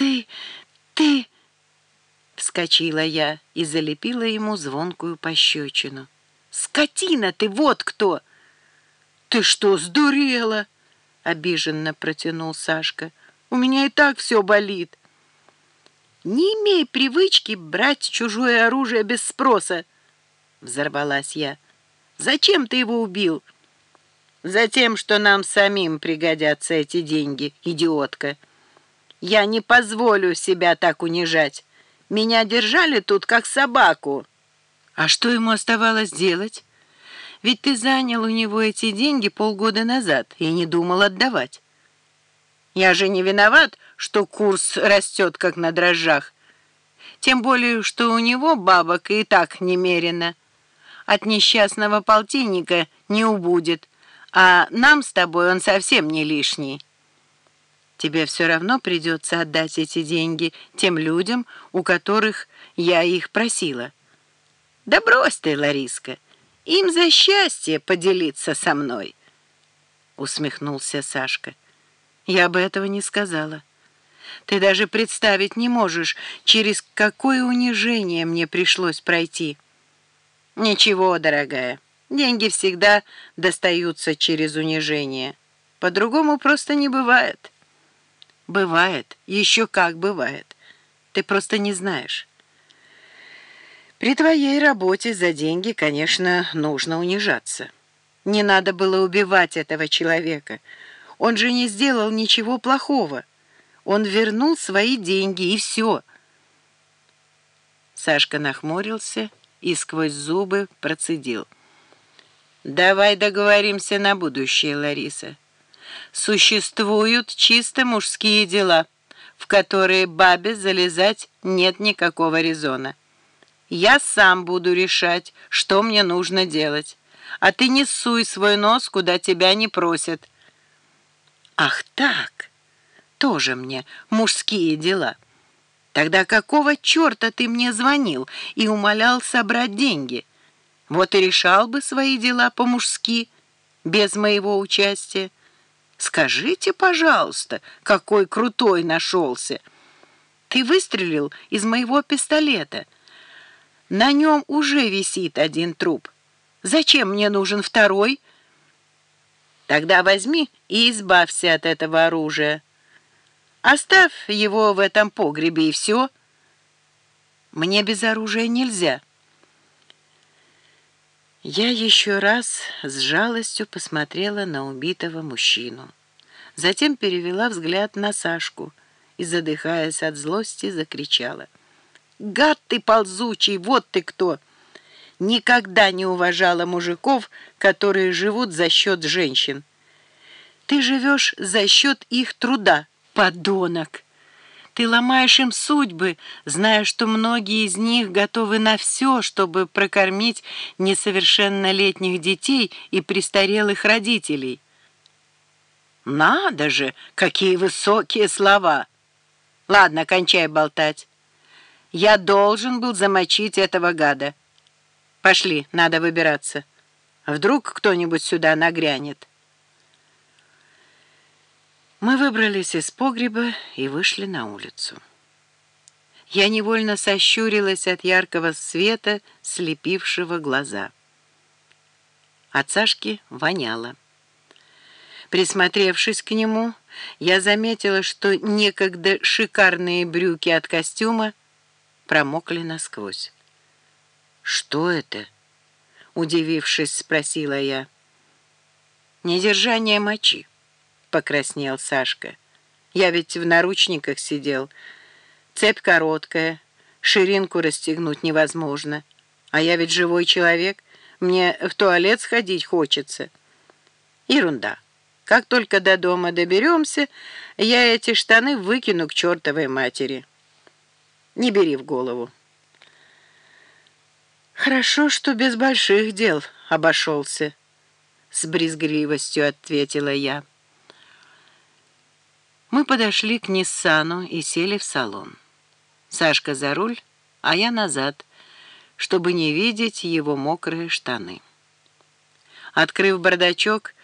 «Ты... ты...» Вскочила я и залепила ему звонкую пощечину. «Скотина ты, вот кто!» «Ты что, сдурела?» — обиженно протянул Сашка. «У меня и так все болит». «Не имей привычки брать чужое оружие без спроса!» — взорвалась я. «Зачем ты его убил?» «Затем, что нам самим пригодятся эти деньги, идиотка. Я не позволю себя так унижать. Меня держали тут, как собаку». «А что ему оставалось делать? Ведь ты занял у него эти деньги полгода назад и не думал отдавать». «Я же не виноват, что курс растет, как на дрожжах. Тем более, что у него бабок и так немерено. От несчастного полтинника не убудет, а нам с тобой он совсем не лишний. Тебе все равно придется отдать эти деньги тем людям, у которых я их просила. Да брось ты, Лариска, им за счастье поделиться со мной, усмехнулся Сашка. Я бы этого не сказала. Ты даже представить не можешь, через какое унижение мне пришлось пройти. Ничего, дорогая, деньги всегда достаются через унижение. По-другому просто не бывает. Бывает, еще как бывает. Ты просто не знаешь. При твоей работе за деньги, конечно, нужно унижаться. Не надо было убивать этого человека. Он же не сделал ничего плохого. Он вернул свои деньги, и все. Сашка нахмурился и сквозь зубы процедил. «Давай договоримся на будущее, Лариса. Существуют чисто мужские дела, в которые бабе залезать нет никакого резона. Я сам буду решать, что мне нужно делать, а ты не суй свой нос, куда тебя не просят». «Ах так!» тоже мне мужские дела. Тогда какого черта ты мне звонил и умолял собрать деньги? Вот и решал бы свои дела по-мужски, без моего участия. Скажите, пожалуйста, какой крутой нашелся. Ты выстрелил из моего пистолета. На нем уже висит один труп. Зачем мне нужен второй? Тогда возьми и избавься от этого оружия. Оставь его в этом погребе, и все. Мне без оружия нельзя. Я еще раз с жалостью посмотрела на убитого мужчину. Затем перевела взгляд на Сашку и, задыхаясь от злости, закричала. «Гад ты ползучий, вот ты кто!» Никогда не уважала мужиков, которые живут за счет женщин. Ты живешь за счет их труда подонок! Ты ломаешь им судьбы, зная, что многие из них готовы на все, чтобы прокормить несовершеннолетних детей и престарелых родителей. Надо же, какие высокие слова! Ладно, кончай болтать. Я должен был замочить этого гада. Пошли, надо выбираться. Вдруг кто-нибудь сюда нагрянет. Мы выбрались из погреба и вышли на улицу. Я невольно сощурилась от яркого света, слепившего глаза. От Сашки воняло. Присмотревшись к нему, я заметила, что некогда шикарные брюки от костюма промокли насквозь. «Что это?» — удивившись, спросила я. «Недержание мочи». — покраснел Сашка. «Я ведь в наручниках сидел. Цепь короткая, ширинку расстегнуть невозможно. А я ведь живой человек, мне в туалет сходить хочется». «Ерунда. Как только до дома доберемся, я эти штаны выкину к чертовой матери. Не бери в голову». «Хорошо, что без больших дел обошелся», — с брезгливостью ответила я. Мы подошли к Ниссану и сели в салон. Сашка за руль, а я назад, чтобы не видеть его мокрые штаны. Открыв бардачок,